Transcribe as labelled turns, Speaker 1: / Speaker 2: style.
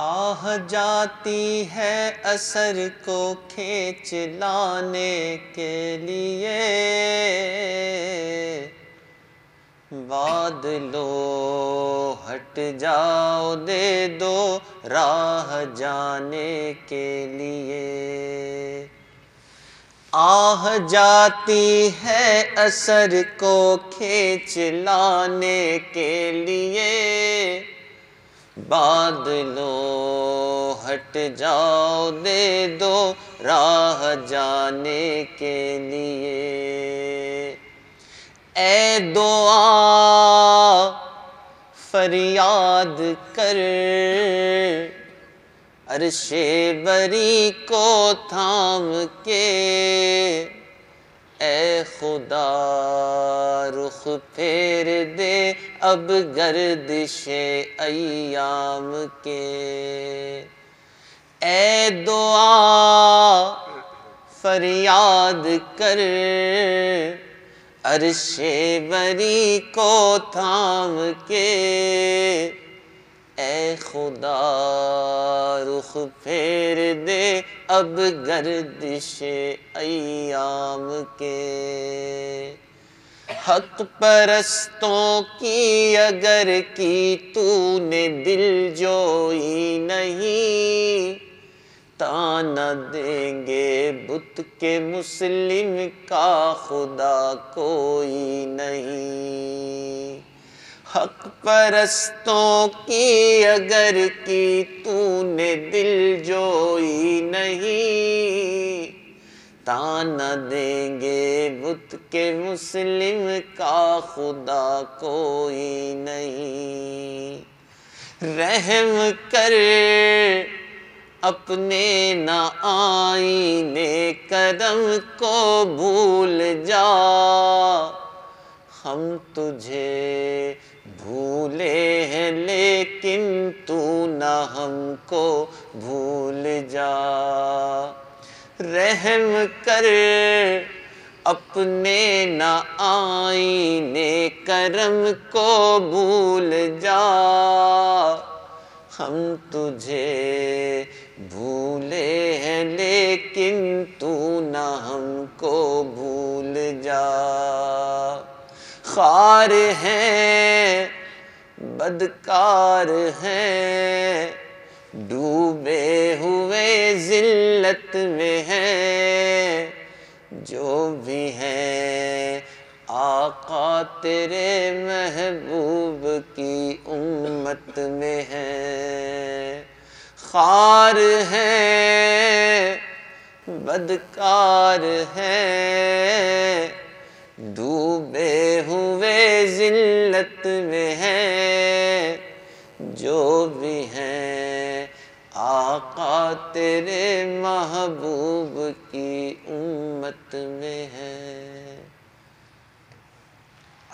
Speaker 1: آہ جاتی ہے اثر کو کھینچ لانے کے لیے۔ واد لو، ہٹ جاؤ، دے دو راہ جانے کے لیے۔ آہ جاتی ہے اثر کو کھینچ لانے کے لیے۔ بادلو ہٹ جاؤ دے دو راہ جانے کے لیے اے دعا فریاد کر عرش بری کو تھام کے اے خدا رخ پھیر دے اب گردش ایام کے۔ اے دعا فریاد کر، عرش بری کو تھام کے۔ اے خدا رخ پھیر دے اب گردش ایام کے۔ حق پرستوں کی اگر کی تو نے دل جوئی نہیں تانا دیں گے بت کے مسلم کا خدا کوئی نہیں۔ حق پرستوں کی اگر کی تو نے دل جوئی نہیں تانا دیں گے بت کے مسلم کا خدا کوئی نہیں۔ رحم کر اپنے نہ آئینے کرم کو بھول جا۔ ہم تجھے بھولے ہیں لیکن تو نہ ہم کو بھول جا۔ رحم کر، اپنے نہ آئینے کرم کو بھول جا۔ ہم تجھے بھولے ہیں، لیکن تو نہ ہم کو بھول جا۔ خار ہیں، بدکار ہیں، ڈوبے ہوئے ذلت میں جو بھی ہیں۔ آقا تیرے محبوب کی امت میں ہیں۔ خار ہیں، بدکار ہیں۔ ڈوبے ہوئے ذلت میں ہیں۔ جو بھی ہیں تیرے محبوب کی امت میں ہے۔